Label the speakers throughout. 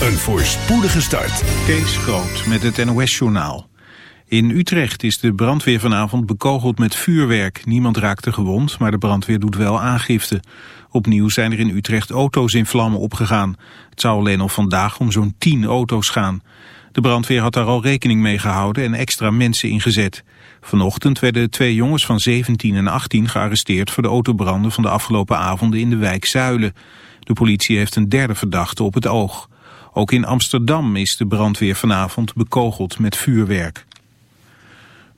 Speaker 1: een voorspoedige start.
Speaker 2: Kees Groot met het NOS-journaal. In Utrecht is de brandweer vanavond bekogeld met vuurwerk. Niemand raakte gewond, maar de brandweer doet wel aangifte. Opnieuw zijn er in Utrecht auto's in vlammen opgegaan. Het zou alleen al vandaag om zo'n 10 auto's gaan. De brandweer had daar al rekening mee gehouden en extra mensen ingezet. Vanochtend werden twee jongens van 17 en 18 gearresteerd voor de autobranden van de afgelopen avonden in de wijk Zuilen. De politie heeft een derde verdachte op het oog. Ook in Amsterdam is de brandweer vanavond bekogeld met vuurwerk.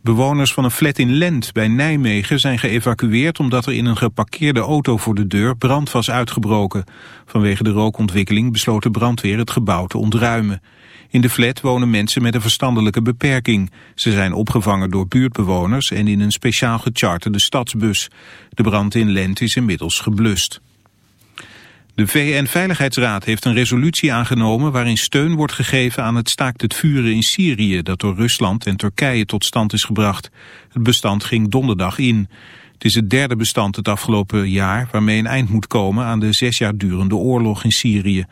Speaker 2: Bewoners van een flat in Lent bij Nijmegen zijn geëvacueerd omdat er in een geparkeerde auto voor de deur brand was uitgebroken. Vanwege de rookontwikkeling besloot de brandweer het gebouw te ontruimen. In de flat wonen mensen met een verstandelijke beperking. Ze zijn opgevangen door buurtbewoners en in een speciaal gecharterde stadsbus. De brand in Lent is inmiddels geblust. De VN-veiligheidsraad heeft een resolutie aangenomen waarin steun wordt gegeven aan het staakt het vuren in Syrië dat door Rusland en Turkije tot stand is gebracht. Het bestand ging donderdag in. Het is het derde bestand het afgelopen jaar waarmee een eind moet komen aan de zes jaar durende oorlog in Syrië.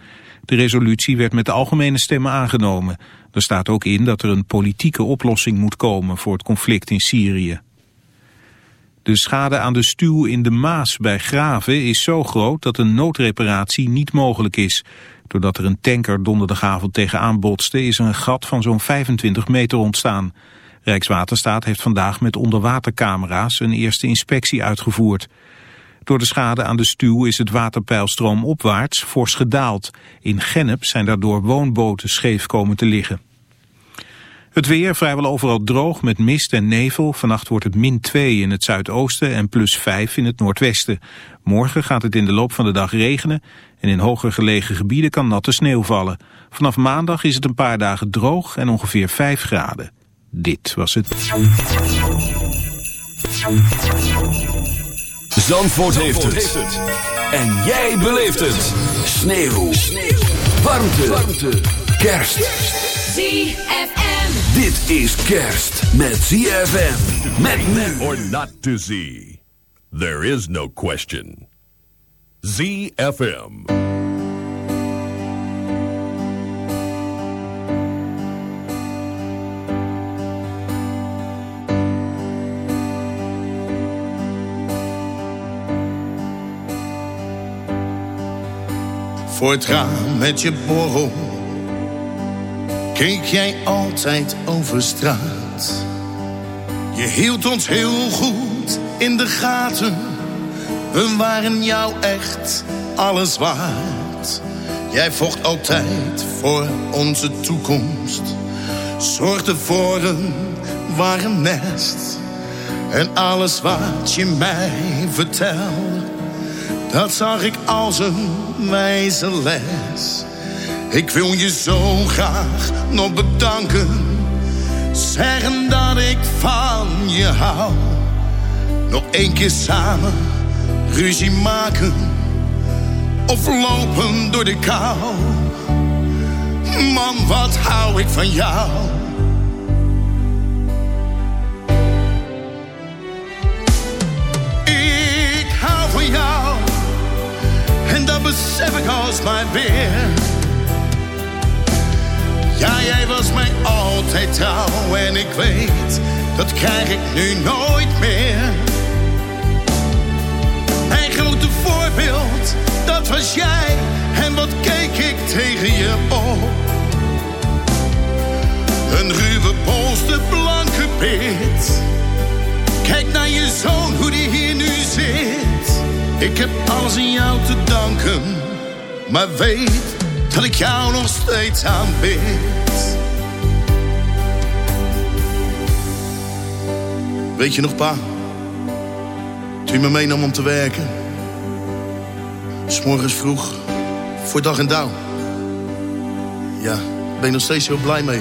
Speaker 2: De resolutie werd met de algemene stemmen aangenomen. Er staat ook in dat er een politieke oplossing moet komen voor het conflict in Syrië. De schade aan de stuw in de Maas bij Graven is zo groot dat een noodreparatie niet mogelijk is. Doordat er een tanker donderdagavond tegenaan botste is een gat van zo'n 25 meter ontstaan. Rijkswaterstaat heeft vandaag met onderwatercamera's een eerste inspectie uitgevoerd. Door de schade aan de stuw is het waterpeilstroom opwaarts fors gedaald. In Gennep zijn daardoor woonboten scheef komen te liggen. Het weer vrijwel overal droog met mist en nevel. Vannacht wordt het min 2 in het zuidoosten en plus 5 in het noordwesten. Morgen gaat het in de loop van de dag regenen en in hoger gelegen gebieden kan natte sneeuw vallen. Vanaf maandag is het een paar dagen droog en ongeveer 5 graden. Dit was het.
Speaker 1: Zandvoort, heeft, het. En jij beleeft het. Sneeuw. Sneeuw. Warmte. Warmte. Kerst.
Speaker 3: ZFM.
Speaker 1: Dit is kerst met ZFM. Met men.
Speaker 4: Or not to see. There is no question. ZFM.
Speaker 5: Voor het raam met je borrel keek jij altijd over straat. Je hield ons heel goed in de gaten. We waren jou echt alles waard. Jij vocht altijd voor onze toekomst. Zorgde voor een warm nest. En alles wat je mij vertelde, dat zag ik als een wijze les. Ik wil je zo graag nog bedanken. Zeggen dat ik van je hou. Nog één keer samen ruzie maken. Of lopen door de kou. Man, wat hou ik van jou. Ik hou van jou. En dat besef ik als mijn weer. Altijd trouw en ik weet, dat krijg ik nu nooit meer. Mijn grote voorbeeld, dat was jij, en wat keek ik tegen je op. Een ruwe polste blanke pit. Kijk naar je zoon, hoe die hier nu zit. Ik heb alles aan jou te danken, maar weet dat ik jou nog steeds aanbid. Weet je nog, pa? Toen je me meenam om te werken. S'morgens vroeg, voor dag en dauw. Ja, ben nog steeds heel blij mee.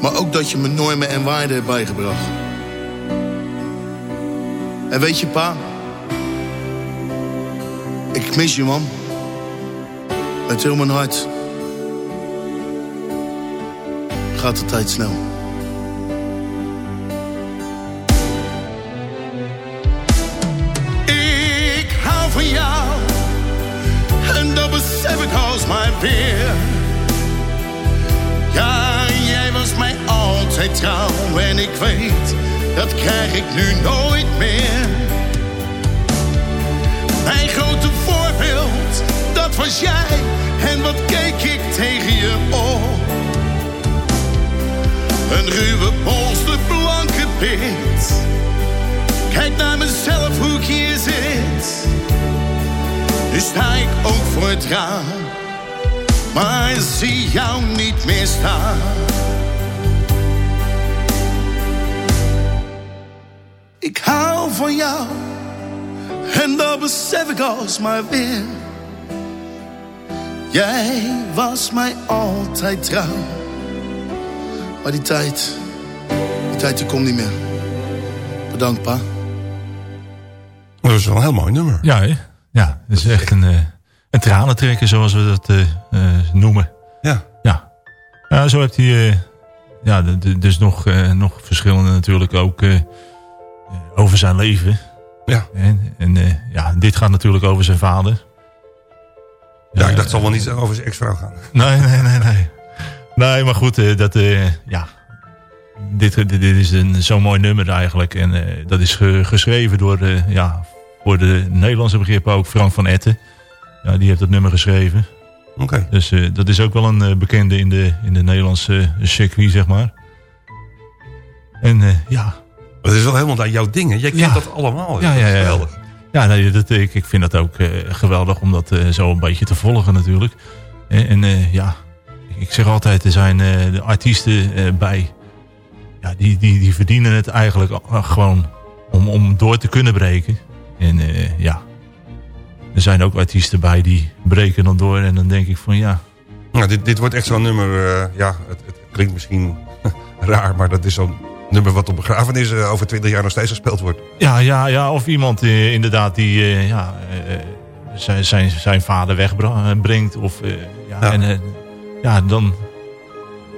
Speaker 5: Maar ook dat je me normen en waarden hebt bijgebracht. En weet je, pa? Ik mis je, man. Met heel mijn hart. Gaat de tijd snel. maar weer. Ja, jij was mij altijd trouw en ik weet, dat krijg ik nu nooit meer. Mijn grote voorbeeld, dat was jij en wat keek ik tegen je op. Een ruwe polster, blanke pit. Kijk naar mezelf hoe ik hier zit. Nu sta ik ook voor het raam maar zie jou niet meer staan. Ik hou van jou en dat besef ik alsmaar weer. Jij was mij altijd trouw. Maar die tijd, die tijd die komt niet meer. Bedankt, pa.
Speaker 3: Dat is wel een heel mooi nummer.
Speaker 6: Ja, ja het is echt een, uh, een tranentrekker, zoals we dat uh, uh, noemen.
Speaker 3: Ja.
Speaker 6: Ja. ja, zo heeft hij... ja, dus nog, nog verschillende natuurlijk ook over zijn leven.
Speaker 3: Ja.
Speaker 6: En, en ja, dit gaat natuurlijk over zijn vader.
Speaker 3: Ja, ik dacht het zal wel niet over zijn ex-vrouw gaan.
Speaker 6: Nee, nee, nee, nee. Nee, maar goed, dat, ja, dit, dit, is een zo'n mooi nummer eigenlijk. En uh, dat is ge, geschreven door, uh, ja, voor de Nederlandse begrippen ook Frank van Etten. Ja, die heeft dat nummer geschreven.
Speaker 3: Oké. Okay.
Speaker 6: Dus uh, dat is ook wel een bekende in de, in de Nederlandse circuit, zeg maar. En ja...
Speaker 3: Dat is wel helemaal naar jouw dingen. Jij kent ja. dat allemaal.
Speaker 6: Ja, ja, ja. Geweldig. Ja, nee, dat, ik, ik vind dat ook geweldig om dat zo een beetje te volgen natuurlijk. En, en ja, ik zeg altijd, er zijn de artiesten bij ja, die, die, die verdienen het eigenlijk gewoon om, om door te kunnen breken. En uh, ja, er zijn ook artiesten bij die breken dan door. En dan denk ik van ja...
Speaker 3: Nou, dit, dit wordt echt zo'n nummer, uh, ja, het, het, klinkt misschien raar, maar dat is zo'n nummer wat op begrafenis uh, over twintig jaar nog steeds gespeeld wordt.
Speaker 6: Ja, ja, ja of iemand inderdaad die ja, zijn, zijn, zijn vader wegbrengt. Of, ja, ja. En, ja, dan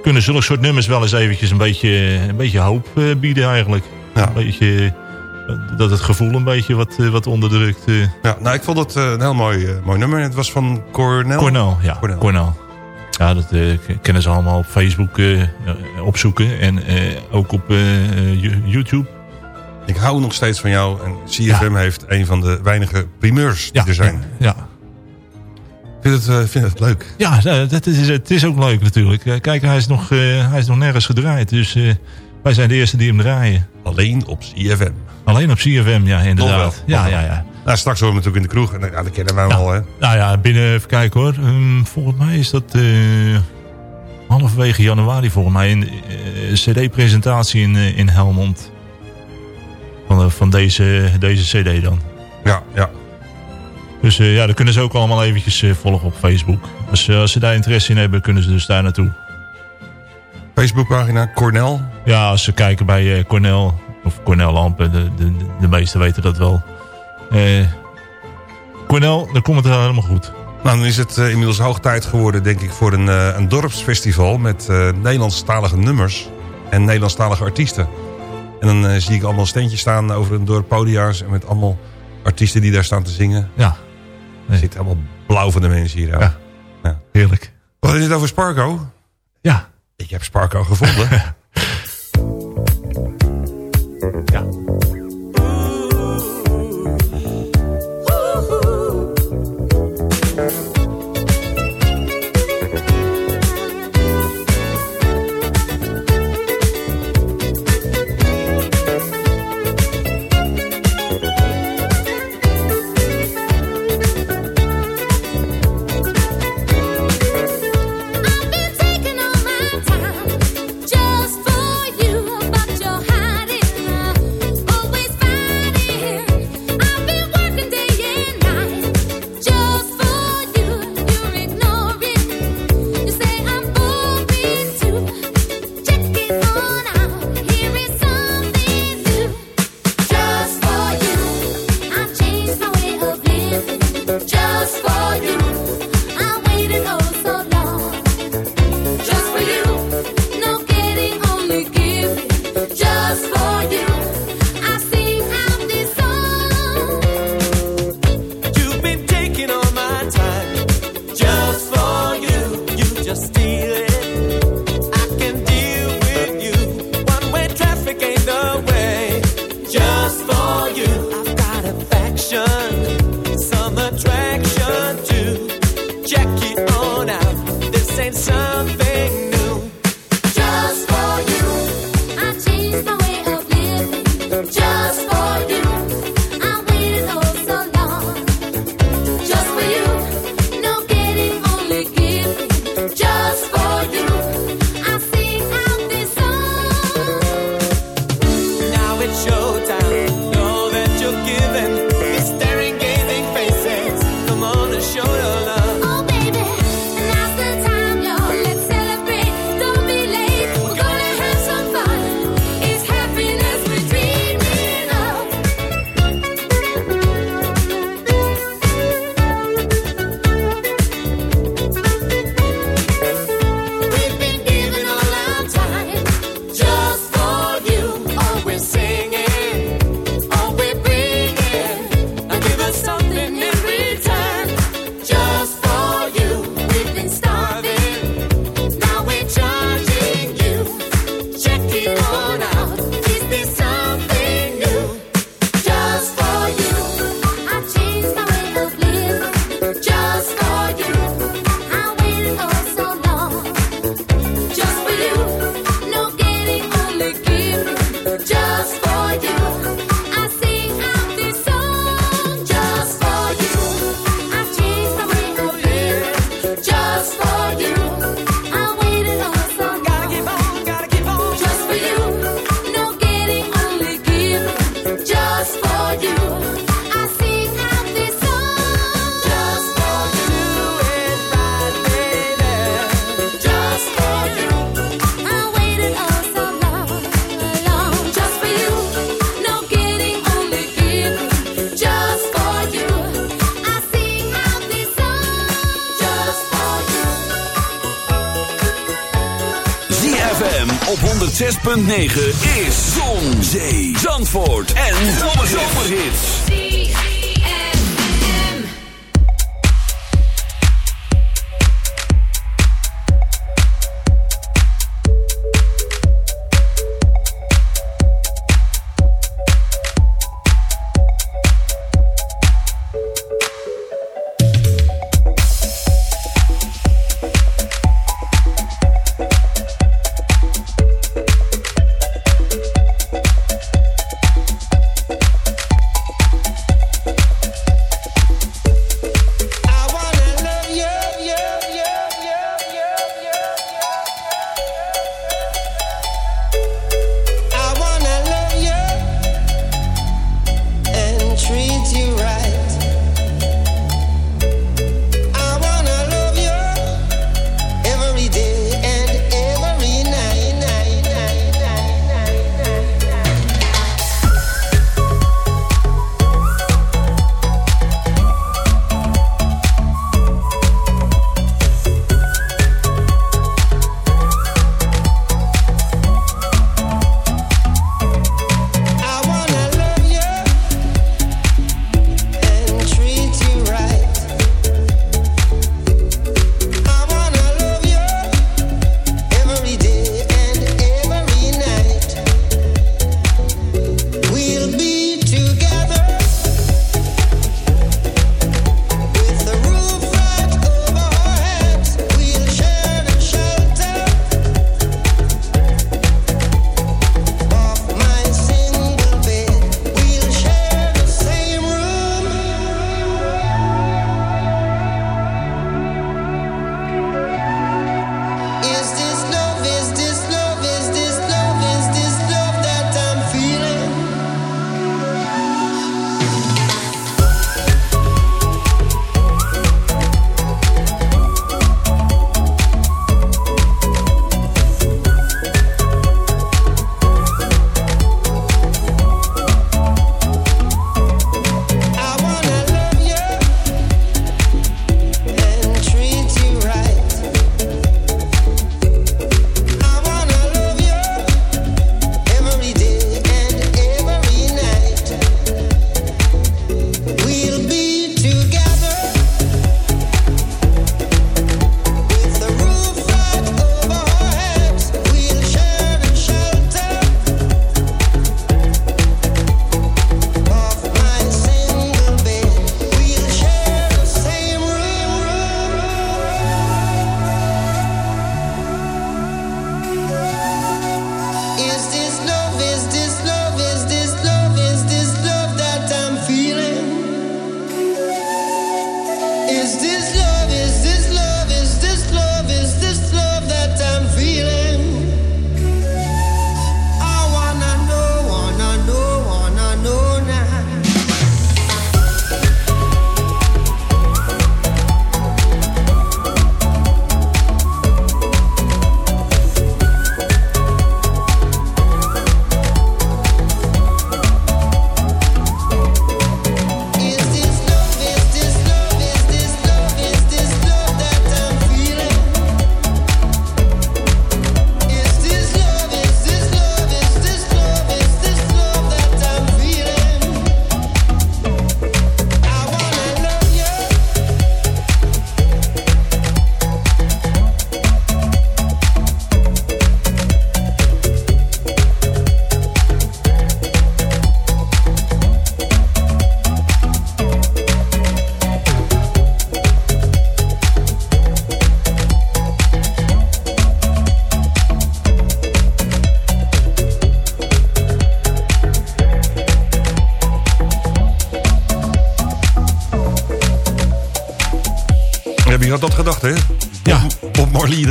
Speaker 6: kunnen zulke soort nummers wel eens eventjes een beetje, een beetje hoop bieden eigenlijk.
Speaker 3: Ja.
Speaker 6: Een beetje, dat het gevoel een beetje wat, uh, wat onderdrukt. Uh.
Speaker 3: Ja, nou ik vond het een heel mooi, mooi nummer. Het was van Cornel.
Speaker 6: Cornel, ja. Cornel. Cornel. Ja, dat kennen ze allemaal op Facebook opzoeken. En ook op YouTube.
Speaker 3: Ik hou nog steeds van jou. En CFM ja. heeft een van de weinige primeurs die
Speaker 6: ja,
Speaker 3: er zijn.
Speaker 6: ja.
Speaker 3: Ik vind het, vind het leuk.
Speaker 6: Ja, dat is, het is ook leuk natuurlijk. Kijk, hij is nog, hij is nog nergens gedraaid. Dus wij zijn de eerste die hem draaien.
Speaker 3: Alleen op CFM.
Speaker 6: Alleen op CFM, ja, inderdaad. Ja, ja, ja.
Speaker 3: Nou, straks horen we natuurlijk in de kroeg. En ja, dat kennen wij al, hè?
Speaker 6: Nou ja, binnen, even kijken hoor. Um, volgens mij is dat halverwege januari volgens mij. Een cd-presentatie in, in Helmond. Van, van deze, deze cd dan.
Speaker 3: Ja, ja.
Speaker 6: Dus uh, ja, dat kunnen ze ook allemaal eventjes uh, volgen op Facebook. Als, uh, als ze daar interesse in hebben, kunnen ze dus daar naartoe.
Speaker 3: Facebookpagina Cornel?
Speaker 6: Ja, als ze kijken bij Cornel of Cornel Lampen, de, de, de meesten weten dat wel. Cornel, dan komt het helemaal goed.
Speaker 3: Nou, dan is het inmiddels hoog tijd geworden, denk ik, voor een, een dorpsfestival met Nederlandstalige nummers en Nederlandstalige artiesten. En dan zie ik allemaal steentjes staan over een dorp podia's en met allemaal artiesten die daar staan te zingen.
Speaker 6: Ja.
Speaker 3: Er zitten allemaal blauw van de mensen hier.
Speaker 6: Ja.
Speaker 3: ja.
Speaker 6: Heerlijk.
Speaker 3: Wat is het over Sparko?
Speaker 6: Ja.
Speaker 3: Ik heb Sparko gevonden.
Speaker 6: ja.
Speaker 1: 106.9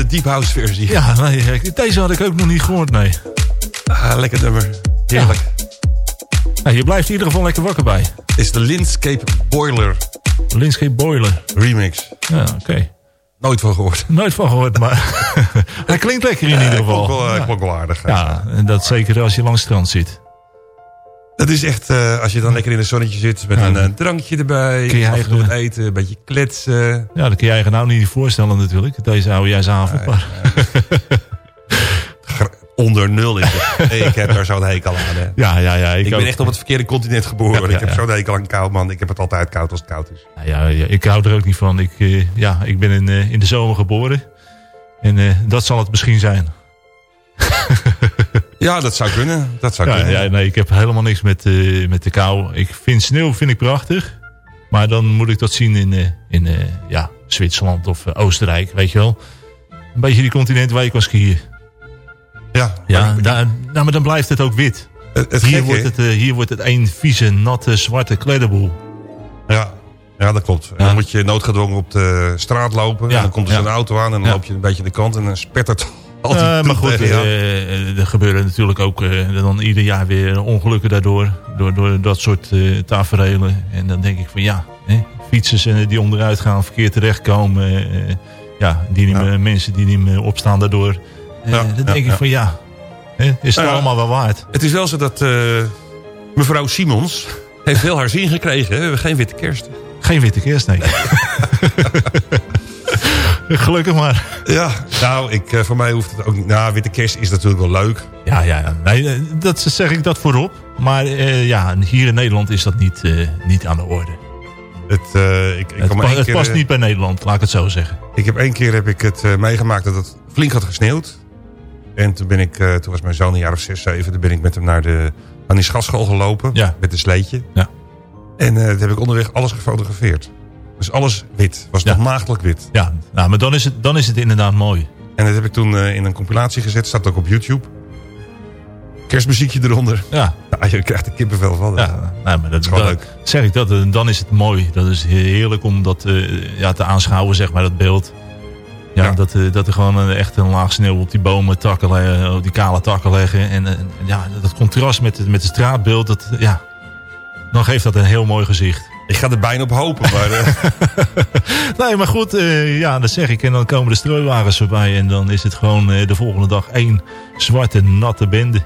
Speaker 3: Deep House versie.
Speaker 6: Ja, nee, deze had ik ook nog niet gehoord, nee.
Speaker 3: Ah, lekker nummer. Heerlijk.
Speaker 6: Nou, je blijft in ieder geval lekker wakker bij.
Speaker 3: Is de Lindscape Boiler
Speaker 6: Linscape Boiler.
Speaker 3: remix.
Speaker 6: Ja, oké.
Speaker 3: Nooit van gehoord.
Speaker 6: Nooit van gehoord, maar hij klinkt lekker in ieder geval.
Speaker 3: klonk wel,
Speaker 6: ja.
Speaker 3: klonk wel aardig.
Speaker 6: Ja, en dat zeker als je langs het strand zit.
Speaker 3: Dat is echt, eh, als je dan lekker in het zonnetje zit met
Speaker 6: Ja,
Speaker 3: een eh, drankje erbij.
Speaker 6: Kun je eigen-
Speaker 3: wat eten, een beetje kletsen.
Speaker 6: Ja, dat kun je eigen nou niet voorstellen natuurlijk. Deze oudejaarsavond. maar
Speaker 3: Gra- Onder nul is het. ik heb daar zo'n hekel aan. Hè.
Speaker 6: ja, ja, ja. Ik,
Speaker 3: Ik ben
Speaker 6: ook.
Speaker 3: echt op het verkeerde continent geboren.
Speaker 6: Ja, ja,
Speaker 3: ik heb
Speaker 6: ja.
Speaker 3: zo'n hekel aan koud, man. Ik heb het altijd koud als het koud is.
Speaker 6: Ja, ja, ik hou er ook niet van. Ik, eh, ja, ik ben in, in de zomer geboren. En dat zal het misschien zijn.
Speaker 3: Ja, dat zou kunnen. Dat zou
Speaker 6: Ja,
Speaker 3: kunnen.
Speaker 6: ja, nee, ik heb helemaal niks met, eh, met de kou. Ik vind sneeuw vind ik prachtig. Maar dan moet ik dat zien in, eh, in eh, ja, Zwitserland of Oostenrijk, weet je wel. Een beetje die continent waar je kan skiën.
Speaker 3: Ja,
Speaker 6: Ja,
Speaker 3: maar
Speaker 6: daar, nou, maar dan blijft het ook wit.
Speaker 3: het, het
Speaker 6: Hier wordt het, hier wordt het een vieze, natte, zwarte kledderboel.
Speaker 3: Ja, ja, dat klopt. En dan moet je noodgedwongen op de straat lopen. En dan komt er zo'n auto aan en dan loop je een beetje de kant. En dan spettert al die
Speaker 6: Eh, maar goed,
Speaker 3: aan.
Speaker 6: eh, er gebeuren natuurlijk ook eh, dan ieder jaar weer ongelukken daardoor. Door, door dat soort eh taferelen. En dan denk ik van ja, hè, fietsers eh, die onderuit gaan, verkeerd terechtkomen. eh, ja, die niet
Speaker 3: Ja.
Speaker 6: meer, mensen die niet meer opstaan daardoor. Eh,
Speaker 3: Ja,
Speaker 6: dan denk ik van ja, hè, is het allemaal wel waard?
Speaker 3: Het is wel zo dat eh, mevrouw Simons heeft wel haar zin gekregen. We hebben geen witte kerst.
Speaker 6: Geen witte kerst, nee. Gelukkig maar.
Speaker 3: Ja, nou, ik, eh, voor mij hoeft het ook niet. Nou, witte kerst is natuurlijk wel leuk.
Speaker 6: Ja, ja, ja. Nee, eh, dat zeg ik dat voorop. Maar eh, ja, hier in Nederland is dat niet, eh, niet aan de orde.
Speaker 3: Het, eh, ik, ik,
Speaker 6: Het, pa- het
Speaker 3: keer,
Speaker 6: past niet bij Nederland, laat ik het zo zeggen.
Speaker 3: Ik heb één keer heb ik het eh, meegemaakt dat het flink had gesneeuwd. En toen ben ik, eh, toen was mijn zoon een jaar of zes, zeven. Toen ben ik met hem naar de aan die schatschool gelopen.
Speaker 6: Ja.
Speaker 3: Met een sleetje.
Speaker 6: Ja.
Speaker 3: En eh toen heb ik onderweg alles gefotografeerd. Dus alles wit. Was
Speaker 6: Ja.
Speaker 3: nog maagdelijk wit.
Speaker 6: Ja, nou, maar dan is, het, dan is het inderdaad mooi.
Speaker 3: En dat heb ik toen eh, in een compilatie gezet. Staat ook op YouTube. Kerstmuziekje eronder.
Speaker 6: Ja,
Speaker 3: Nou, je krijgt er kippenvel van.
Speaker 6: ja nou, maar dat,
Speaker 3: is gewoon
Speaker 6: dat-
Speaker 3: leuk.
Speaker 6: Zeg ik dat, eh, dan is het mooi. Dat is heerlijk om dat eh, ja, te aanschouwen, zeg maar, dat beeld. Ja,
Speaker 3: Ja.
Speaker 6: Dat, eh, dat er gewoon een, echt een laag sneeuw op die bomen, takken, op die kale takken leggen. En eh, ja, dat contrast met, het- met het straatbeeld, dat, eh, ja, dan geeft dat een heel mooi gezicht.
Speaker 3: Ik ga er bijna op hopen. Maar eh,
Speaker 6: Nee, maar goed, eh, ja, dat zeg ik. En dan komen de strooiwagens voorbij. En dan is het gewoon eh, de volgende dag één zwarte, natte bende.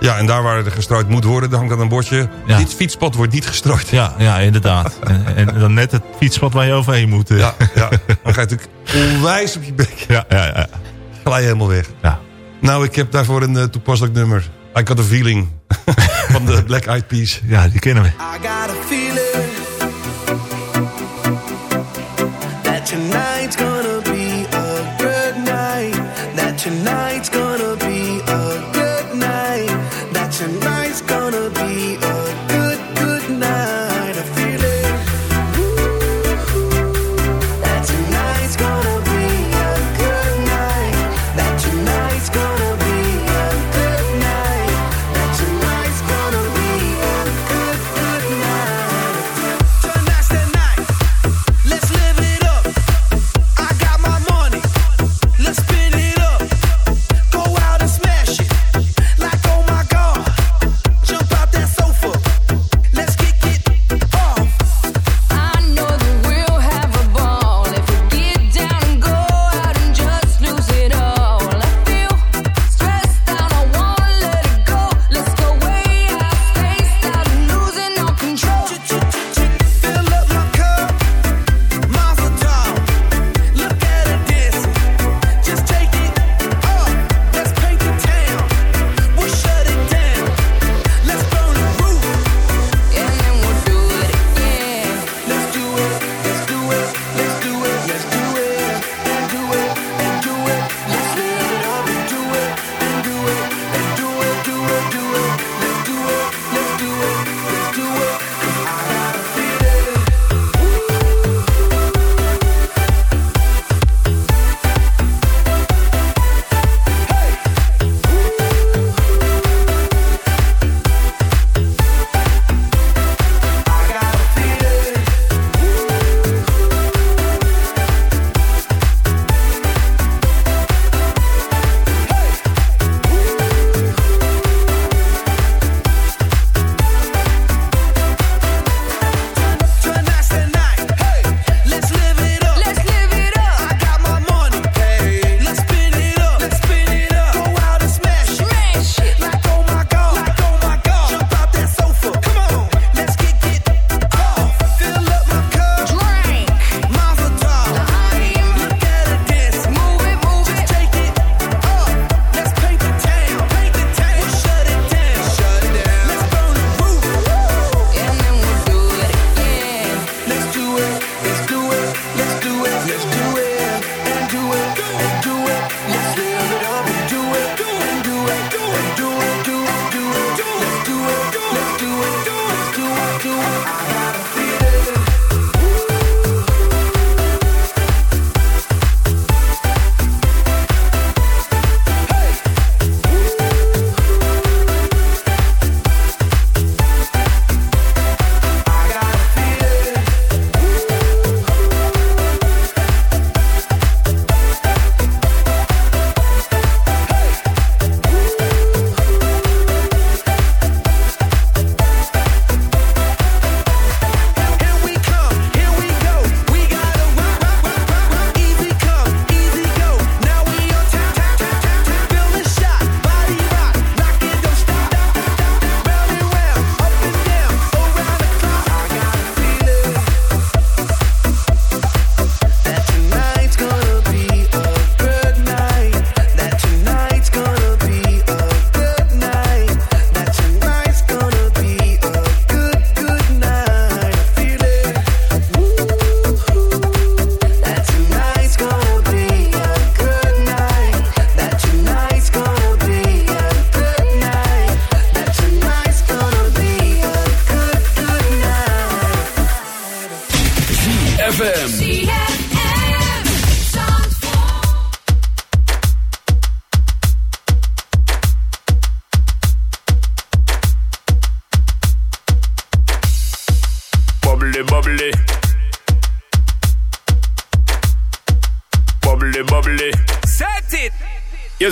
Speaker 3: ja, en daar waar er gestrooid moet worden, dan hangt dan een bordje.
Speaker 6: Ja.
Speaker 3: Dit fietspad wordt niet gestrooid.
Speaker 6: Ja, ja inderdaad. en, en dan net het fietspad waar je overheen moet.
Speaker 3: Ja, ja. Dan ga je natuurlijk onwijs op je bek.
Speaker 6: ja, ja, ja.
Speaker 3: Glij je helemaal weg.
Speaker 6: ja.
Speaker 3: Nou, ik heb daarvoor een toepasselijk nummer. I Got a Feeling. Van de Black Eyed Peas.
Speaker 6: Ja, die kennen we.
Speaker 7: I got a feeling tonight's gonna be a good night. That tonight's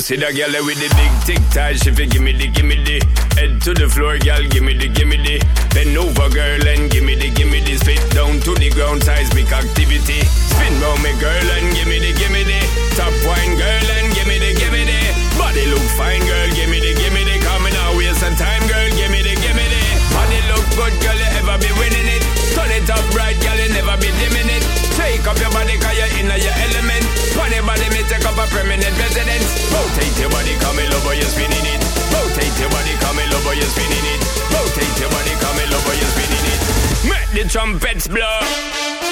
Speaker 8: see that girl with the big tic tac, she fi gimme the, gimme the. Head to the floor, girl, gimme the, gimme the. Bend over, girl, and gimme the, gimme the. Spit down to the ground, seismic activity. Spin round me, girl, and gimme the, gimme love, you're spinning it. Rotate your body, come in love, you're spinning it. Rotate your body, come love, you're spinning it. Make the trumpets blow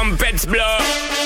Speaker 8: Trumpets blow.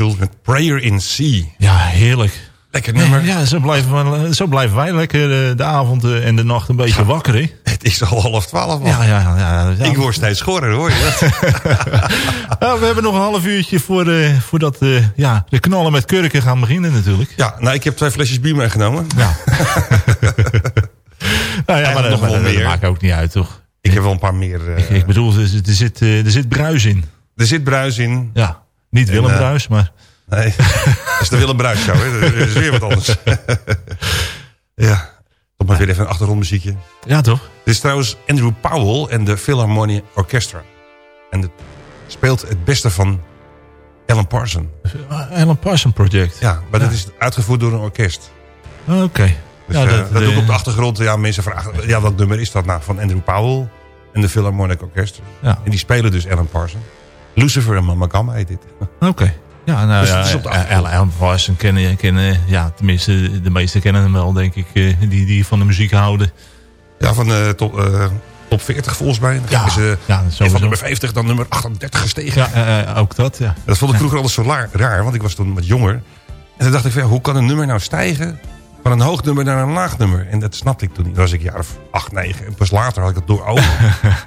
Speaker 3: Schulz met Prayer in Sea.
Speaker 6: Ja, heerlijk.
Speaker 3: Lekker nummer.
Speaker 6: Ja, zo blijven, we, zo blijven wij lekker eh, de avond eh, en de nacht een beetje wakker, hè?
Speaker 3: Het is al half twaalf.
Speaker 6: Ja, ja, ja. ja.
Speaker 3: Ik word steeds schorrer, hoor je dat?
Speaker 6: Ja, we hebben nog een half uurtje voor, eh, voordat eh, ja, de knallen met kurken gaan beginnen natuurlijk.
Speaker 3: Ja, nou, ik heb twee flesjes bier meegenomen.
Speaker 6: Ja. nou ja, maar,
Speaker 3: nog
Speaker 6: dat,
Speaker 3: wel
Speaker 6: maar dat
Speaker 3: meer.
Speaker 6: maakt ook niet uit, toch?
Speaker 3: Ik heb wel een paar meer... eh,
Speaker 6: Ik bedoel, er zit, er zit, er zit bruis in.
Speaker 3: er zit bruis in.
Speaker 6: Ja, niet Willem
Speaker 3: eh,
Speaker 6: Bruis, maar...
Speaker 3: Nee, dat is de Willem Bruis show. Hè. Dat is weer wat anders. ja, toch maar weer even een achtergrondmuziekje.
Speaker 6: Ja, toch?
Speaker 3: Dit is trouwens Andrew Powell en de Philharmonia Orchestra. En het speelt het beste van Alan Parson.
Speaker 6: Alan Parson Project.
Speaker 3: Ja, maar dat is uitgevoerd door een orkest.
Speaker 6: Oké.
Speaker 3: Dus
Speaker 6: Ja,
Speaker 3: eh,
Speaker 6: dat,
Speaker 3: doet
Speaker 6: eh,
Speaker 3: op de achtergrond. Ja, mensen vragen, ja, welk nummer is dat nou? Van Andrew Powell en de Philharmonic Orchestra.
Speaker 6: Ja.
Speaker 3: En die spelen dus Alan Parson. Lucifer en Mama Gamma heet dit.
Speaker 6: Oké. Ja, nou
Speaker 3: Dus
Speaker 6: ja,
Speaker 3: is op de
Speaker 6: eh. Alan Parson kennen, kennen, ja, tenminste, de meesten kennen hem wel, denk ik, eh, die, die van de muziek houden.
Speaker 3: Ja, van de top, eh, top 40 volgens mij. Dan
Speaker 6: Ja,
Speaker 3: ze
Speaker 6: ja,
Speaker 3: van nummer 50 dan nummer 38 gestegen.
Speaker 6: Ja, eh, eh, ook dat, ja.
Speaker 3: Dat vond ik vroeger altijd zo raar, want ik was toen wat jonger. En toen dacht ik, van, hoe kan een nummer nou stijgen van een hoog nummer naar een laag nummer? En dat snapte ik toen niet. Dan was ik jaar of 8, 9. En pas later had ik het door.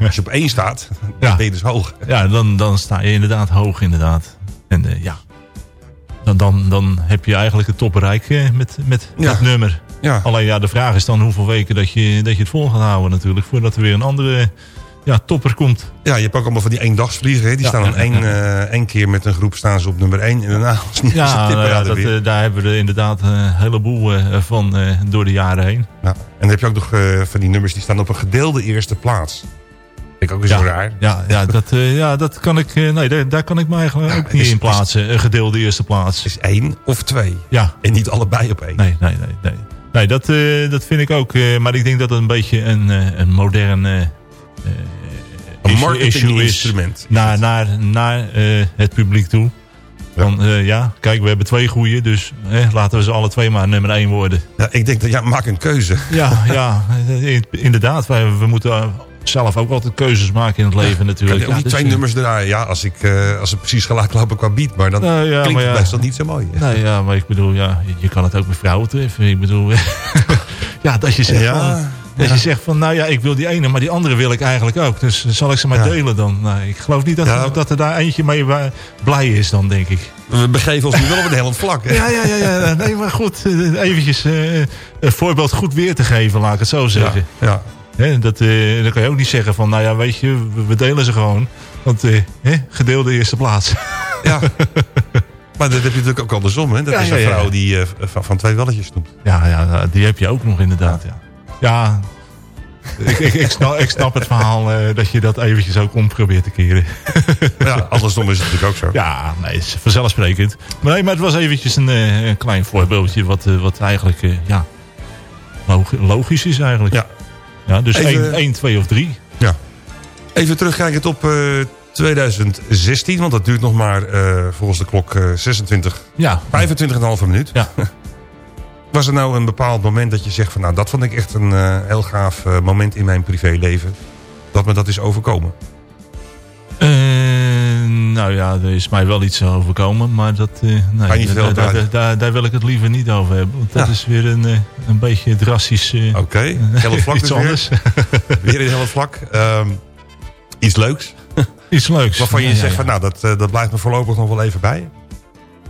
Speaker 3: Als je op één staat, dan
Speaker 6: Ja.
Speaker 3: ben je dus hoog.
Speaker 6: Ja, dan, dan sta je inderdaad hoog, inderdaad. En eh, ja, dan, dan, dan heb je eigenlijk het top bereikt eh, met, met
Speaker 3: Ja.
Speaker 6: dat nummer.
Speaker 3: Ja,
Speaker 6: Alleen ja, de vraag is dan hoeveel weken dat je, dat je het vol gaat houden natuurlijk. Voordat er weer een andere ja, topper komt.
Speaker 3: ja, je hebt ook allemaal van die eendagsvliegen. Hè? Die
Speaker 6: Ja,
Speaker 3: staan dan één,
Speaker 6: ja.
Speaker 3: eh, één keer met een groep staan ze op nummer 1. En daarna ze
Speaker 6: Ja, nou dat, eh, daar hebben we er inderdaad een heleboel eh, van door de jaren heen.
Speaker 3: Ja. En dan heb je ook nog van die nummers die staan op een gedeelde eerste plaats. Vind ik ook zo raar.
Speaker 6: ja, ja, dat, ja, dat kan ik. nee, daar, daar kan ik me eigenlijk ook niet
Speaker 3: is-
Speaker 6: in plaatsen. Een gedeelde eerste plaats.
Speaker 3: Is één of twee.
Speaker 6: Ja,
Speaker 3: En niet allebei op één.
Speaker 6: nee, nee, nee. nee. Nee, dat, dat vind ik ook. maar ik denk dat het een beetje een, een modern eh,
Speaker 3: Een
Speaker 6: issue-
Speaker 3: marketing
Speaker 6: issue is
Speaker 3: instrument.
Speaker 6: naar, naar, naar eh, het publiek toe. Van, eh, ja, kijk, we hebben twee goeie, dus eh, laten we ze alle twee maar nummer één worden.
Speaker 3: Ja, ik denk dat, ja, maak een keuze.
Speaker 6: Ja, ja inderdaad. Wij, we moeten zelf ook altijd keuzes maken in het leven
Speaker 3: Kan
Speaker 6: natuurlijk.
Speaker 3: je ook
Speaker 6: Ja,
Speaker 3: niet
Speaker 6: dus,
Speaker 3: twee
Speaker 6: eh,
Speaker 3: nummers draaien? Ja, als, ik, als ze precies gelijk lopen qua beat. Maar dan
Speaker 6: Nou ja,
Speaker 3: klinkt
Speaker 6: maar
Speaker 3: het
Speaker 6: ja.
Speaker 3: meestal niet zo mooi.
Speaker 6: Nee, ja, maar ik bedoel, ja, je, je kan het ook met vrouwen treffen. Ik bedoel, ja, dat je zegt
Speaker 3: Ja,
Speaker 6: van... Dat je zegt van, nou ja, ik wil die ene, maar die andere wil ik eigenlijk ook. Dus zal ik ze maar
Speaker 3: Ja.
Speaker 6: delen dan? Nou, ik geloof niet dat,
Speaker 3: Ja.
Speaker 6: dat er daar eentje mee wa- blij is dan, denk ik.
Speaker 3: We begeven ons nu wel op een heel vlak. Hè?
Speaker 6: Ja, ja, ja, ja. Nee, maar goed, eh, eventjes eh, een voorbeeld goed weer te geven, laat ik het zo zeggen.
Speaker 3: ja.
Speaker 6: Hè, dat, eh, dan kan je ook niet zeggen van, nou ja, weet je, we, delen ze gewoon. Want eh, gedeelde eerste plaats.
Speaker 3: ja. Maar dat heb je natuurlijk ook andersom. Hè? Dat
Speaker 6: Ja,
Speaker 3: is een
Speaker 6: ja.
Speaker 3: vrouw die eh, van, van twee welletjes noemt.
Speaker 6: Ja, ja, die heb je ook nog inderdaad. Ja, ja ik, ik, ik, snap, ik snap het verhaal eh, dat je dat eventjes ook om probeert te keren.
Speaker 3: Ja, andersom is het natuurlijk ook zo.
Speaker 6: Ja, nee, is vanzelfsprekend. Maar, nee, maar het was eventjes een, eh, een klein voorbeeldje wat, eh, wat eigenlijk ja, log- logisch is eigenlijk.
Speaker 3: Ja.
Speaker 6: Ja, dus
Speaker 3: Even-
Speaker 6: 1, 1, 2 of 3.
Speaker 3: Ja. Even terugkijkend op eh, 2016. Want dat duurt nog maar volgens de klok eh, 26,
Speaker 6: Ja,
Speaker 3: 25,5 minuut.
Speaker 6: ja.
Speaker 3: Was er nou een bepaald moment dat je zegt van... nou, dat vond ik echt een eh, heel gaaf eh, moment in mijn privéleven. Dat me dat is overkomen.
Speaker 6: Eh, nou ja, er is mij wel iets overkomen, maar dat, nee, daar, daar, daar, daar wil ik het liever niet over hebben. Want dat
Speaker 3: Ja.
Speaker 6: is weer een, een beetje drastisch
Speaker 3: Oké, hele vlak
Speaker 6: iets
Speaker 3: dus
Speaker 6: anders.
Speaker 3: Weer in hele vlak. Ehm, iets leuks.
Speaker 6: iets leuks.
Speaker 3: Waarvan je
Speaker 6: Ja,
Speaker 3: zegt
Speaker 6: ja,
Speaker 3: van nou, dat, dat blijft me voorlopig nog wel even bij.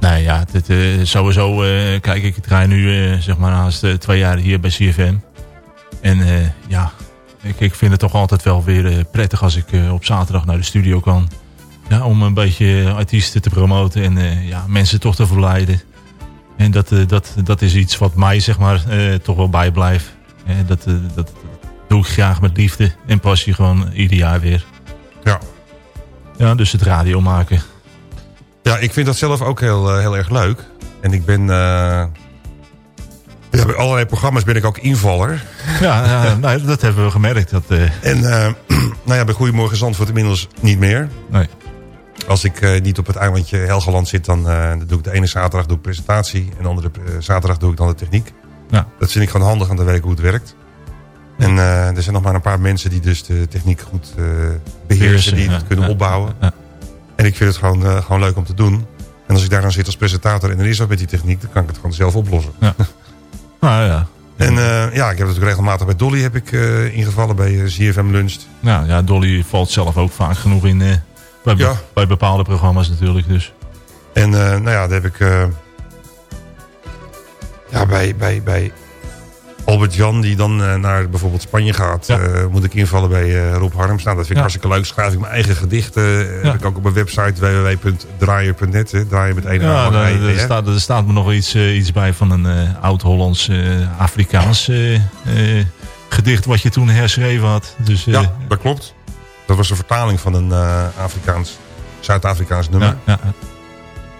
Speaker 6: Nou ja, dit, eh, sowieso, eh, kijk, ik draai nu eh, zeg maar naast twee jaar hier bij CFM. En ja, ik, ik vind het toch altijd wel weer prettig als ik op zaterdag naar de studio kan. Ja, om een beetje artiesten te promoten en ja, mensen toch te verleiden. En dat, dat, dat is iets wat mij zeg maar toch wel bijblijft. Dat, dat doe ik graag met liefde en passie gewoon ieder jaar weer.
Speaker 3: Ja.
Speaker 6: Ja, dus het radio maken.
Speaker 3: Ja, ik vind dat zelf ook heel, eh, heel erg leuk. En ik ben... eh, ja, bij allerlei programma's ben ik ook invaller.
Speaker 6: Ja, ja nou, dat hebben we gemerkt. Dat, eh,
Speaker 3: En eh, nou ja, bij Goedemorgen Zandvoort inmiddels niet meer.
Speaker 6: nee.
Speaker 3: Als ik eh, niet op het eilandje Helgeland zit, dan, eh, dan doe ik de ene zaterdag doe ik presentatie. En de andere eh, zaterdag doe ik dan de techniek.
Speaker 6: Ja.
Speaker 3: Dat vind ik gewoon handig aan de week hoe het werkt. En eh, er zijn nog maar een paar mensen die dus de techniek goed eh, beheersen. Die
Speaker 6: ja,
Speaker 3: het kunnen
Speaker 6: ja,
Speaker 3: opbouwen.
Speaker 6: ja.
Speaker 3: En ik vind het gewoon, eh, gewoon leuk om te doen. En als ik daar dan zit als presentator en er is wat met die techniek... dan kan ik het gewoon zelf oplossen.
Speaker 9: Ja. Nou ja.
Speaker 3: En eh, ja, ik heb natuurlijk regelmatig bij Dolly heb ik, eh, ingevallen bij ZFM Lunch.
Speaker 9: Nou ja, Dolly valt zelf ook vaak genoeg in... bij,
Speaker 3: Ja.
Speaker 9: bij bepaalde programma's natuurlijk. Dus.
Speaker 3: En nou ja, daar heb ik... ja, bij, bij, bij Albert Jan, die dan eh, naar bijvoorbeeld Spanje gaat...
Speaker 9: Ja.
Speaker 3: eh, moet ik invallen bij eh, Rob Harms. Nou, dat vind ik
Speaker 9: Ja.
Speaker 3: hartstikke leuk. Schrijf ik mijn eigen gedichten.
Speaker 9: Ja.
Speaker 3: Heb ik ook op mijn website www.draaier.net. Draaien met één
Speaker 9: Ja,
Speaker 3: A,
Speaker 9: daar, staat, er staat me nog iets, iets bij van een oud-Hollands Afrikaans gedicht wat je toen herschreven had. Dus,
Speaker 3: Ja, dat klopt. Dat was een vertaling van een Afrikaans, Zuid-Afrikaans nummer.
Speaker 9: ja, ja,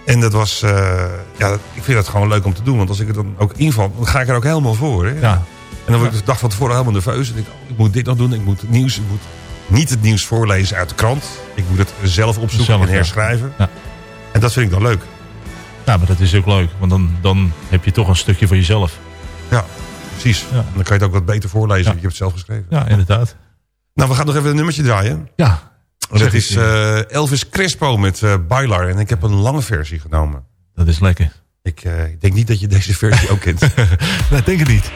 Speaker 3: En dat was, eh, ja, ik vind dat gewoon leuk om te doen. Want als ik het dan ook inval, dan ga ik er ook helemaal voor. Hè?
Speaker 9: ja.
Speaker 3: En dan word ik de dag van tevoren helemaal nerveus. En denk ik, oh, ik moet dit nog doen, ik moet het nieuws. Ik moet niet het nieuws voorlezen uit de krant. Ik moet het zelf opzoeken
Speaker 9: Zelf,
Speaker 3: en herschrijven.
Speaker 9: Ja.
Speaker 3: En dat vind ik dan leuk.
Speaker 9: Ja, maar dat is ook leuk. Want dan, dan heb je toch een stukje van jezelf.
Speaker 3: Ja, precies.
Speaker 9: Ja.
Speaker 3: En dan kan je het ook wat beter voorlezen. Je hebt het zelf geschreven.
Speaker 9: Ja, inderdaad.
Speaker 3: Nou, we gaan nog even een nummertje draaien.
Speaker 9: Ja.
Speaker 3: En
Speaker 9: Zeg
Speaker 3: dat is
Speaker 9: ik, eh,
Speaker 3: Elvis Crespo met eh Bailar. En ik heb een lange versie genomen.
Speaker 9: Dat is lekker.
Speaker 3: Ik, eh, ik denk niet dat je deze versie ook kent.
Speaker 9: Nee, denk het niet.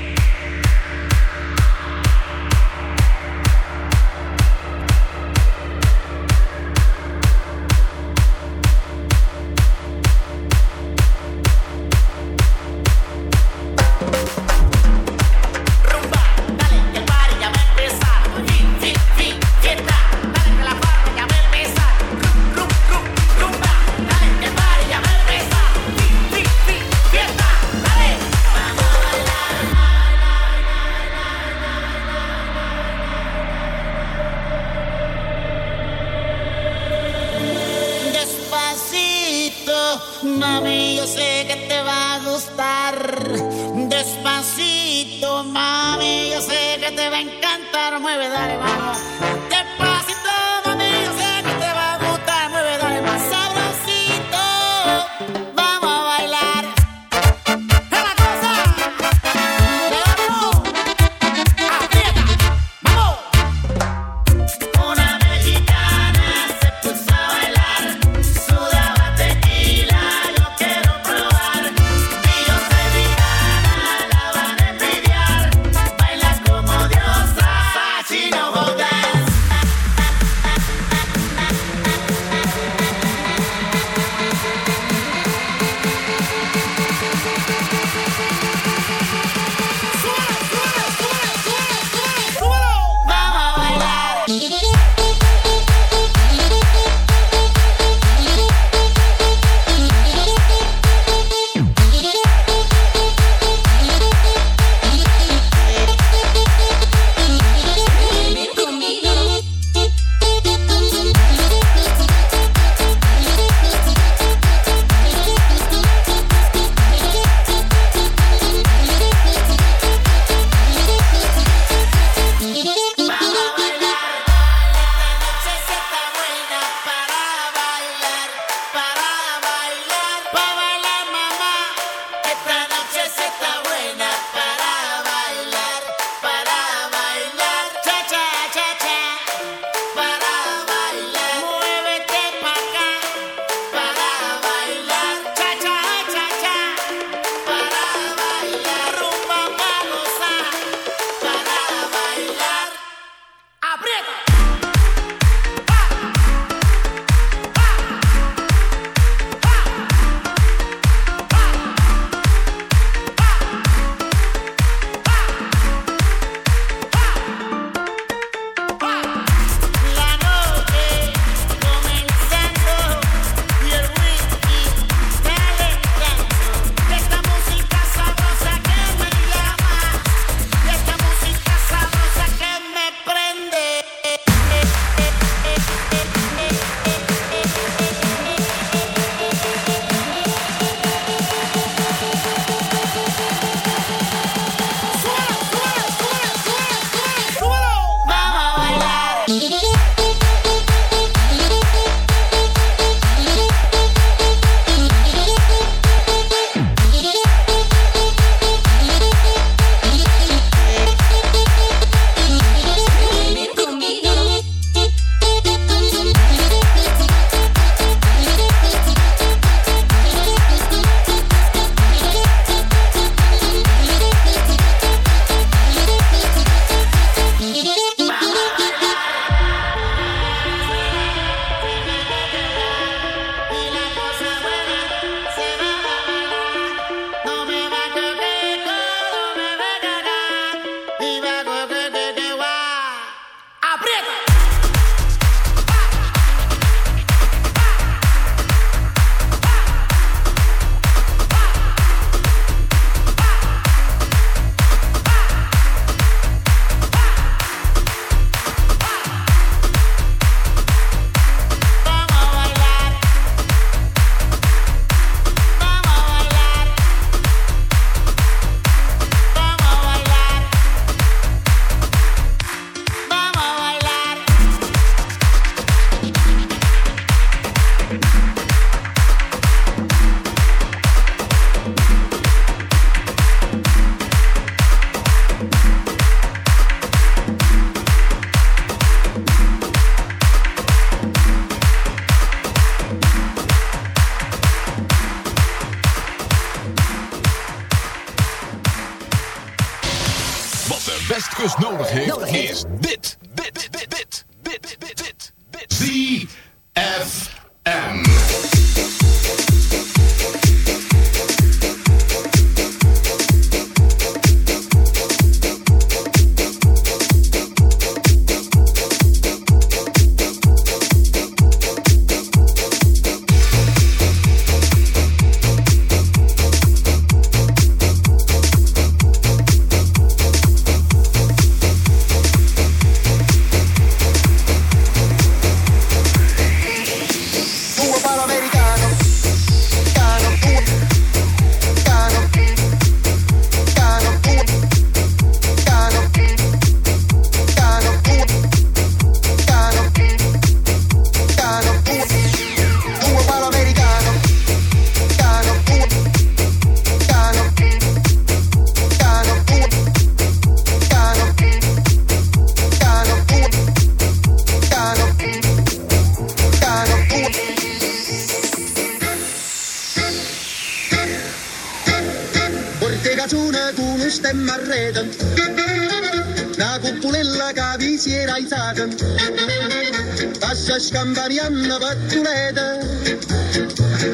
Speaker 10: sera Isaac Pascia scamparianna pattuleta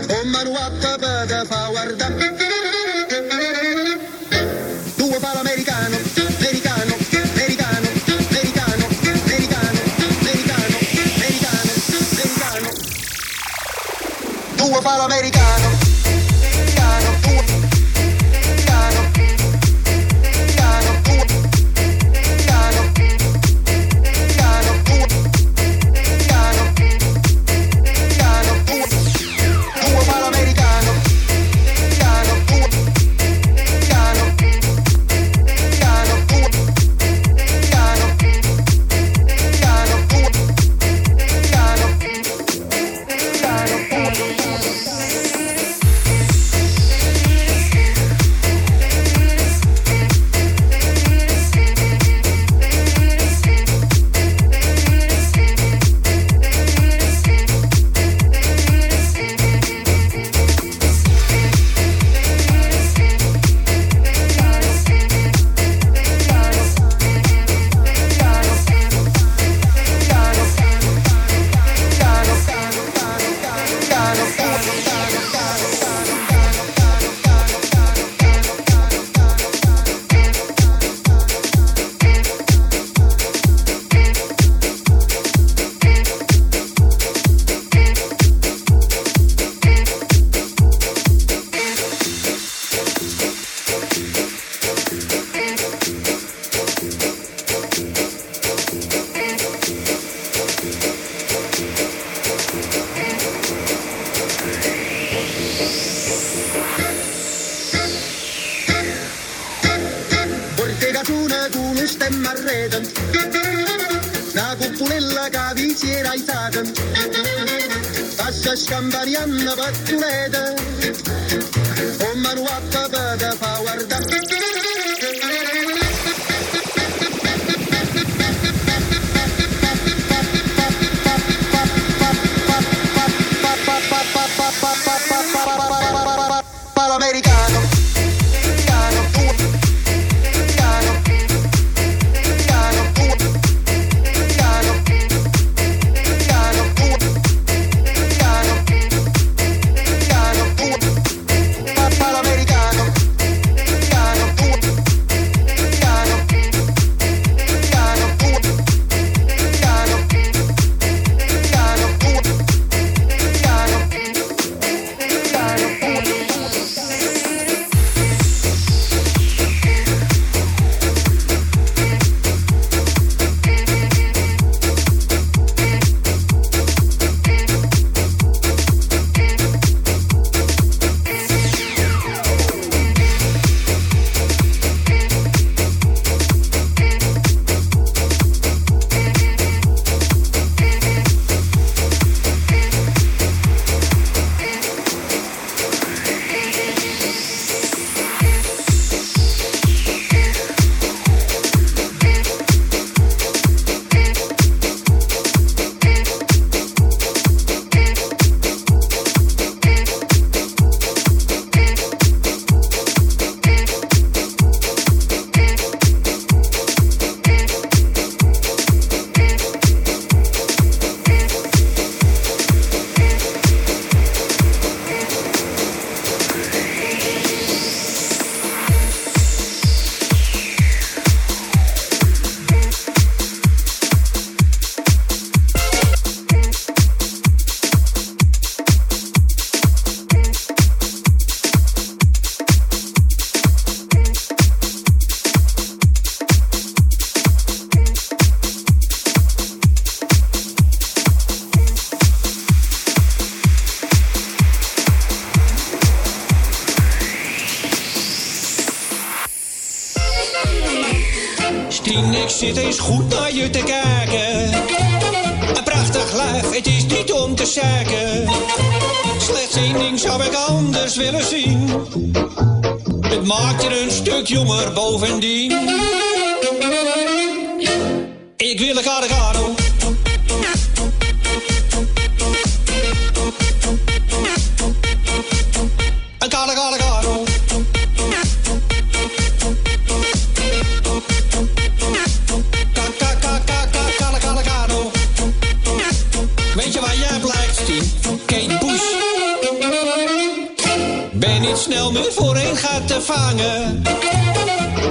Speaker 10: O manu a papà da fa guarda. Tuo palo americano, americano Americano, americano, americano, americano, americano. Tuo palo americano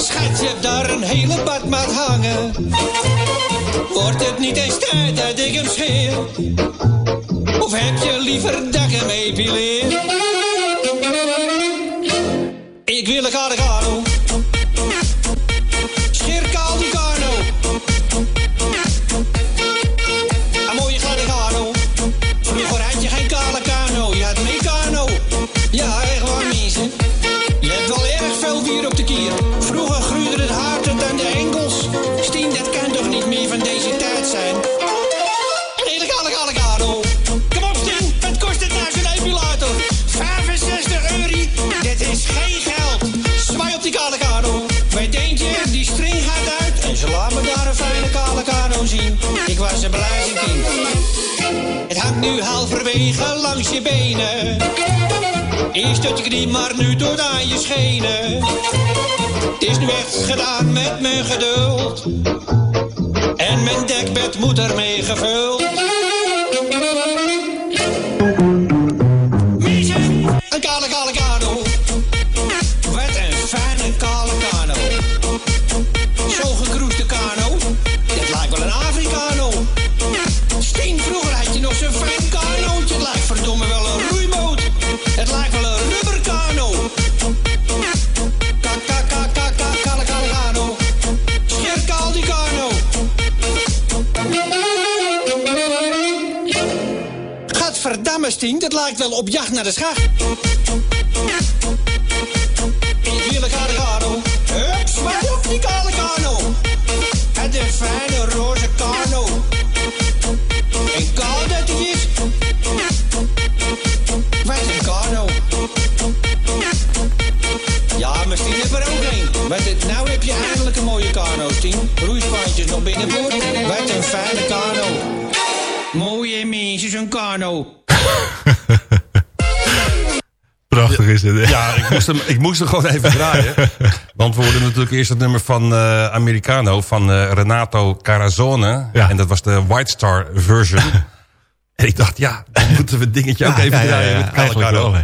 Speaker 11: Schat, je hebt daar een hele badmaat hangen. Wordt het niet eens tijd dat ik hem scheer? Of heb je liever dat ik hem? Ik wil een carregano. Nu halverwege langs je benen. Eerst tot je knie, maar nu tot aan je schenen. Het is nu echt gedaan met mijn geduld. En mijn dekbed moet ermee gevuld. Wel op jacht naar de schacht.
Speaker 3: Moest, hem, ik moest hem gewoon even draaien. Want we hoorden natuurlijk eerst het nummer van eh, Americano van eh, Renato Carazone.
Speaker 6: Ja.
Speaker 3: En dat was de White Star version. en ik dacht, ja, dan moeten we het dingetje ook even draaien met
Speaker 6: wel.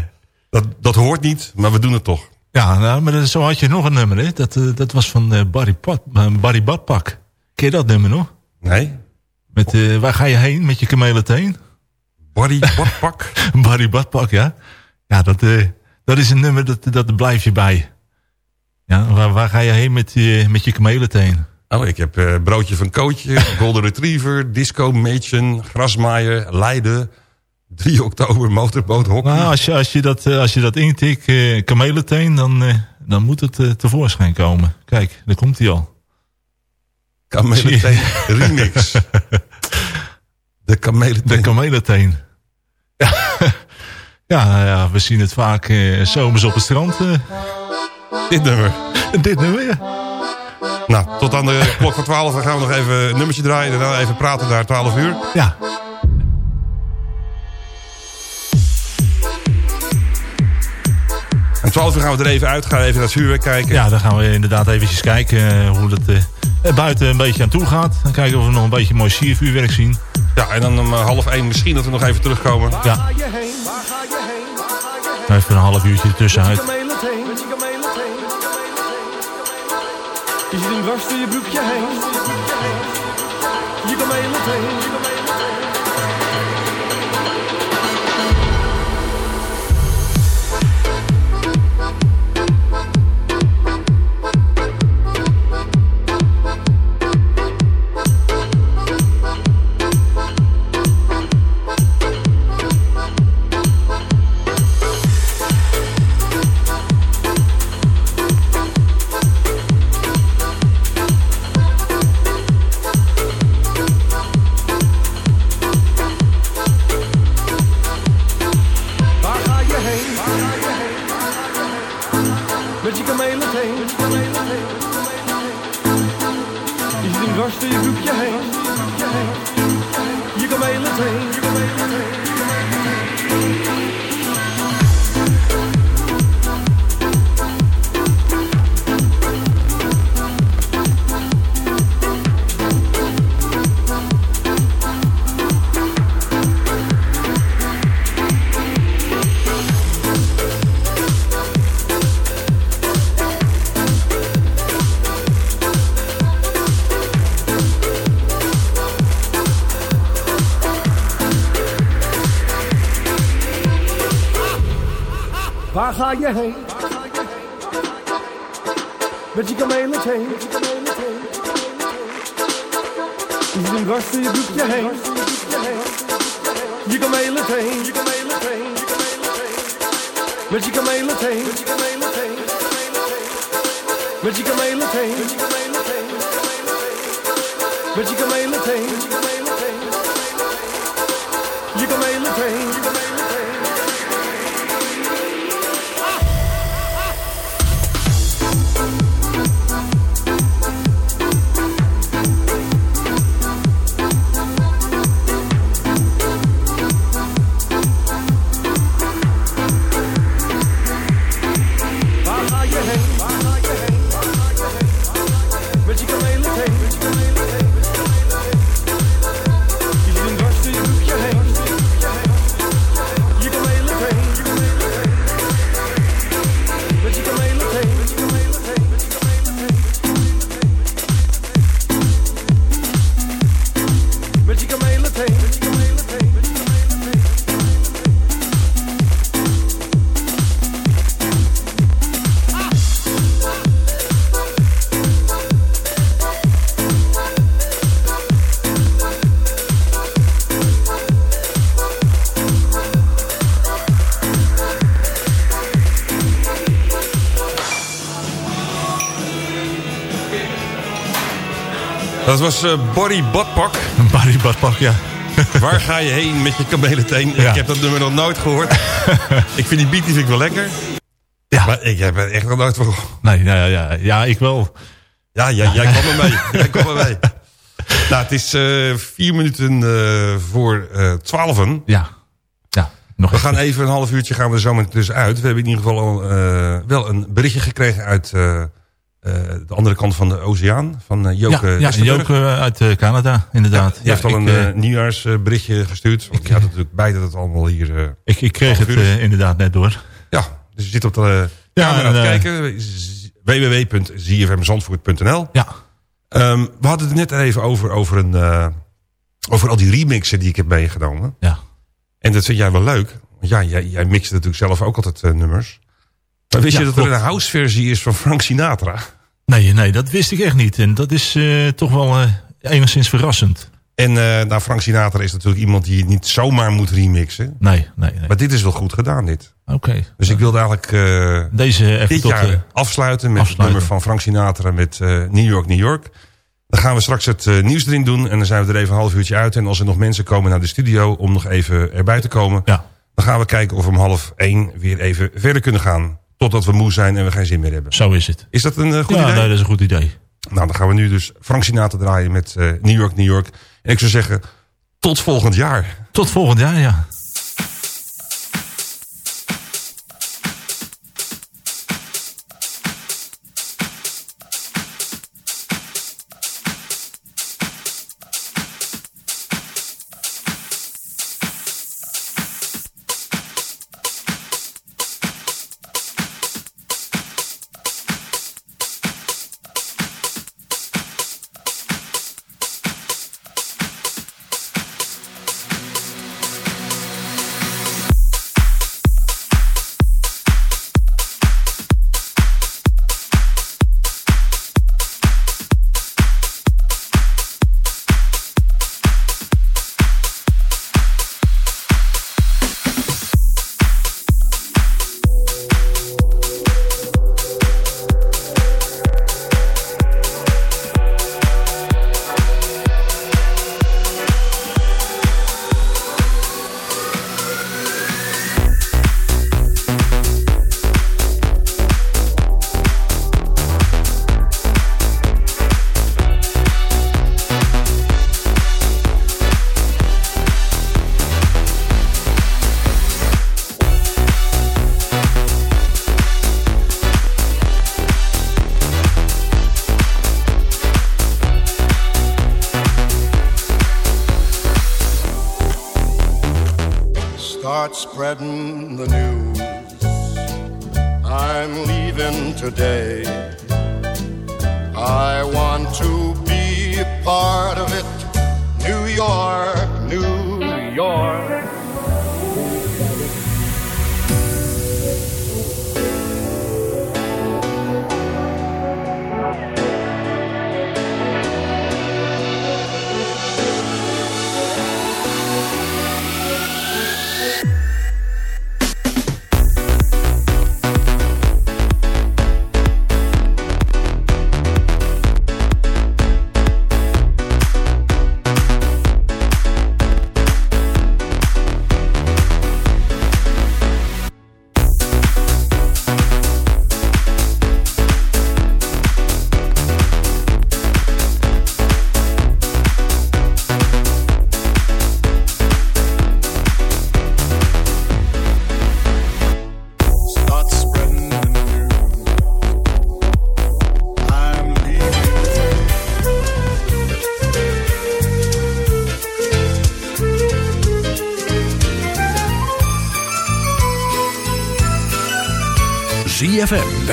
Speaker 3: Dat, dat hoort niet, maar we doen het toch.
Speaker 6: Ja, nou, maar zo had je nog een nummer, hè? Dat, eh, dat was van Barry, Pat, Barry Badpak. Ken je dat nummer nog?
Speaker 3: Nee?
Speaker 6: Met, waar ga je heen met je kamelenteen?
Speaker 3: Barry Badpak?
Speaker 6: Barry Badpak, ja. Ja, dat, dat is een nummer, dat, dat blijf je bij. Ja, waar, waar ga je heen met, je met je kamelenteen?
Speaker 3: Oh, ik heb eh, broodje van Kootje, Golden Retriever, Disco Mädchen, Grasmaaier, Leiden, 3 oktober, motorboot, hockey.
Speaker 6: Nou, als je, als je, dat, eh, als je dat intikt, eh kamelenteen, dan, dan moet het tevoorschijn komen. Kijk, daar komt hij al.
Speaker 3: Kameleteen remix. De kameleteen.
Speaker 6: De kamelenteen. Ja, ja, ja, we zien het vaak eh, zomers op het strand. eh,
Speaker 3: Dit nummer.
Speaker 6: dit nummer, ja.
Speaker 3: Nou, tot aan de klok van 12 dan gaan we nog even een nummertje draaien. En dan even praten naar 12 uur.
Speaker 6: Ja,
Speaker 3: En 12 uur gaan we er even uit. Gaan we even naar het vuurwerk kijken.
Speaker 6: ja, dan gaan we inderdaad eventjes kijken eh, hoe het eh, er buiten een beetje aan toe gaat. Dan kijken of we nog een beetje mooi siervuurwerk zien.
Speaker 3: Ja, en dan om eh, half 1 misschien dat we nog even terugkomen.
Speaker 6: Ja,
Speaker 12: Ga je heen? Waar ga je heen? Waar ga je heen?
Speaker 6: even een half uurtje ertussenuit.
Speaker 12: Met je zit hem dwars door je broekje heen. Je. Je Waar ga je heen? Met je kamelen heen. Je ziet een gast in je broekje heen. Je kamelen heen. Je kamelen heen. Met je kamelen heen. Met je kamelen heen. Met je kamelen heen. Je kamelen heen.
Speaker 3: Dat was eh Barry Badpak.
Speaker 6: Barry Badpak, ja.
Speaker 3: Waar ga je heen met je kamelenteen?
Speaker 6: Ja.
Speaker 3: Ik heb dat nummer nog nooit gehoord. ik vind die beat die vind ik wel lekker.
Speaker 6: Ja.
Speaker 3: Maar ik heb er echt nog nooit van gehoord.
Speaker 6: Nee, ja, ja, ja, ik wel.
Speaker 3: Ja, jij, jij kwam er mee. Jij kwam er mee. Nou, het is eh, vier minuten eh, voor twaalfen.
Speaker 6: Ja. Ja, nog
Speaker 3: We gaan even een half uurtje gaan we er zo meteen tussenuit. We hebben in ieder geval al, wel een berichtje gekregen uit andere kant van de oceaan. Van eh, Joke
Speaker 6: ja, ja. Joke eh, uit eh, Canada, inderdaad.
Speaker 3: Die heeft al
Speaker 6: ik,
Speaker 3: een nieuwjaarsberichtje gestuurd. Want die had natuurlijk bij dat het allemaal hier...
Speaker 6: ik, ik kreeg het inderdaad net door.
Speaker 3: ja, dus je zit op de
Speaker 6: Ja,
Speaker 3: camera
Speaker 6: en,
Speaker 3: te kijken. www.zfmzandvoort.nl
Speaker 6: Ja,
Speaker 3: Ehm, We hadden het net even over, over, een, over al die remixen die ik heb meegenomen.
Speaker 6: ja.
Speaker 3: En dat vind jij wel leuk. Want ja, jij, jij mixt natuurlijk zelf ook altijd nummers. Maar wist
Speaker 6: Ja,
Speaker 3: je dat er een house versie is van Frank Sinatra?
Speaker 6: Nee, nee, dat wist ik echt niet. En dat is eh, toch wel eh, enigszins verrassend.
Speaker 3: En eh nou, Frank Sinatra is natuurlijk iemand die je niet zomaar moet remixen.
Speaker 6: Nee, nee, nee.
Speaker 3: Maar dit is wel goed gedaan, dit.
Speaker 6: Oké.
Speaker 3: Dus ik wilde eigenlijk
Speaker 6: Deze even
Speaker 3: dit
Speaker 6: tot...
Speaker 3: jaar afsluiten met
Speaker 6: afsluiten.
Speaker 3: het nummer van Frank Sinatra met New York, New York. Dan gaan we straks het nieuws erin doen en dan zijn we er even een half uurtje uit. En als er nog mensen komen naar de studio om nog even erbij te komen...
Speaker 6: ja,
Speaker 3: dan gaan we kijken of we om half één weer even verder kunnen gaan. Totdat we moe zijn en we geen zin meer hebben.
Speaker 6: zo is het.
Speaker 3: Is dat een eh, goed
Speaker 6: ja,
Speaker 3: idee?
Speaker 6: nee, dat is een goed idee.
Speaker 3: Nou, dan gaan we nu dus Frank Sinatra draaien met eh, New York, New York. En ik zou zeggen, tot volgend jaar.
Speaker 6: Tot volgend jaar, ja.